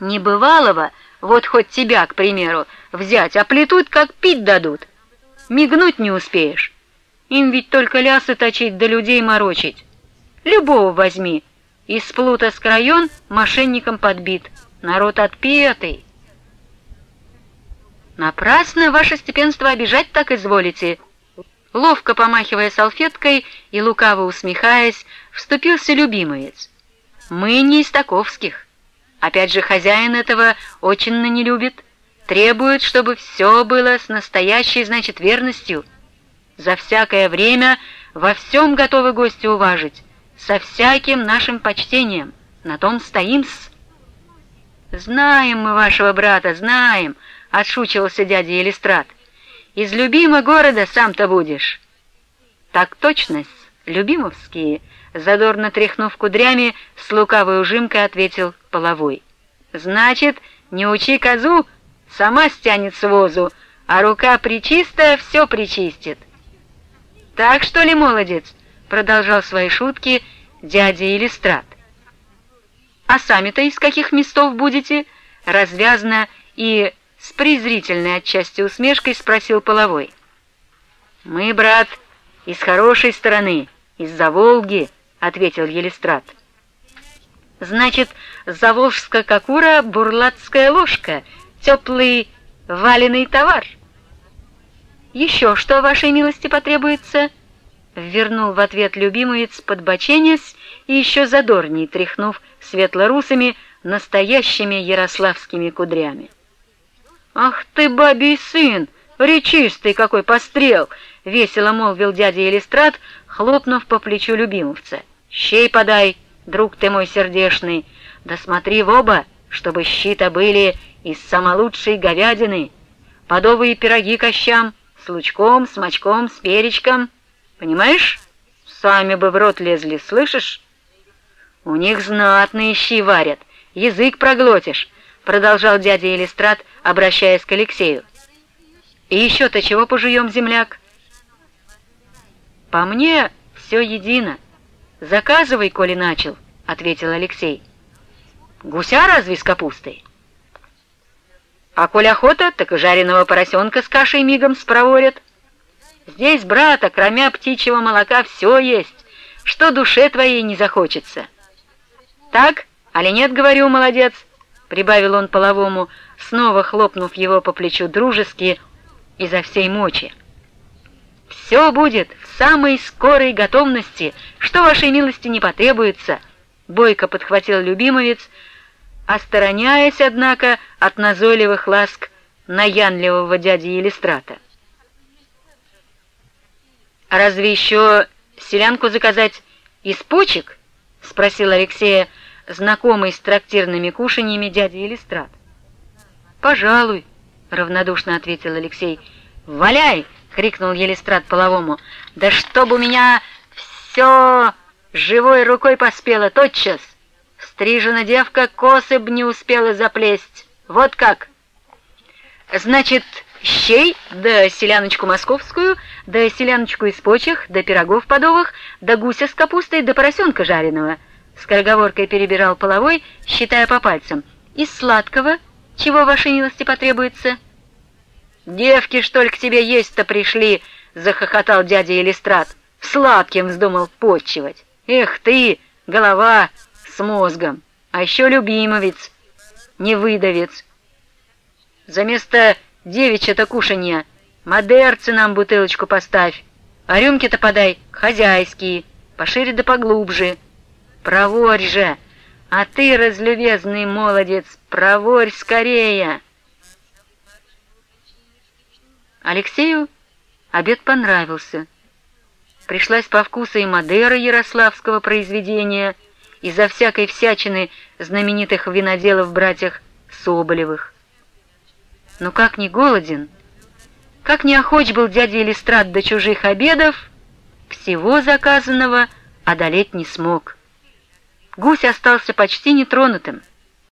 Небывалого, вот хоть тебя, к примеру, взять, оплетут, как пить дадут. Мигнуть не успеешь. Им ведь только лясы точить да людей морочить. Любого возьми. Из плута с крайон мошенником подбит. Народ отпетый. Напрасно ваше степенство обижать так изволите. Ловко помахивая салфеткой и лукаво усмехаясь, вступился любимоец. Мы не из таковских. Опять же, хозяин этого очень не любит. Требует, чтобы все было с настоящей, значит, верностью. За всякое время во всем готовы гости уважить, со всяким нашим почтением. На том стоим-с. «Знаем мы вашего брата, знаем», — отшучивался дядя Елистрат. «Из любимого города сам-то будешь». «Так точность, любимовские», — задорно тряхнув кудрями, с лукавой ужимкой ответил Половой. «Значит, не учи козу, сама стянет с возу, а рука причистая все причистит». «Так что ли, молодец?» — продолжал свои шутки дядя Елистрат. «А сами-то из каких местов будете?» — развязно и с презрительной отчасти усмешкой спросил Половой. «Мы, брат, из хорошей стороны, из-за Волги», — ответил Елистрат. «Значит, заволжская кокура, бурлатская ложка, теплый валеный товар». «Еще что, вашей милости, потребуется?» Вернул в ответ любимовец, подбоченясь и еще задорней тряхнув светлорусыми, настоящими ярославскими кудрями. «Ах ты, бабий сын! Речистый какой пострел!» — весело молвил дядя Элистрат, хлопнув по плечу любимовца. «Щей подай, друг ты мой сердешный, да смотри в оба, чтобы щита были из самолучшей говядины, подовые пироги кощам, с лучком, с мочком, с перечком. Понимаешь? Сами бы в рот лезли, слышишь? У них знатные щи варят, язык проглотишь, продолжал дядя Элистрат, обращаясь к Алексею. И еще-то чего пожуем, земляк? По мне все едино. Заказывай, коли начал, ответил Алексей. Гуся разве с капустой? А коль охота, так и жареного поросенка с кашей мигом спроворят. Здесь, брата, кроме птичьего молока, все есть, что душе твоей не захочется. Так, али нет, говорю, молодец, прибавил он половому, снова хлопнув его по плечу дружески изо всей мочи. «Все будет в самой скорой готовности, что вашей милости не потребуется», — бойко подхватил любимовец, остороняясь, однако, от назойливых ласк наянливого дяди Елистрата. «А разве еще селянку заказать из почек?» — спросил Алексея, знакомый с трактирными кушаньями дяди Елистрат. «Пожалуй», — равнодушно ответил Алексей. «Валяй!» — крикнул Елистрат половому. «Да чтоб у меня все живой рукой поспело тотчас!» Стрижена девка косы б не успела заплесть. Вот как. Значит, щей, да селяночку московскую, да селяночку из почек, да пирогов подовых, да гуся с капустой, да поросенка жареного. Скороговоркой перебирал половой, считая по пальцам. Из сладкого, чего вашей милости потребуется? Девки, что ли, к тебе есть-то пришли, захохотал дядя Элистрат. Сладким вздумал почивать. Эх ты, голова, с мозгом, а еще любимовец, невыдавец. За место девичья-то кушанья модерцы нам бутылочку поставь, а рюмки-то подай хозяйские, пошире да поглубже. Проворь же, а ты, разлюбезный молодец, проворь скорее. Алексею обед понравился. Пришлась по вкусу и Мадера ярославского произведения — из-за всякой всячины знаменитых виноделов-братьях Соболевых. Но как не голоден, как не охоч был дядя Элистрат до чужих обедов, всего заказанного одолеть не смог. Гусь остался почти нетронутым —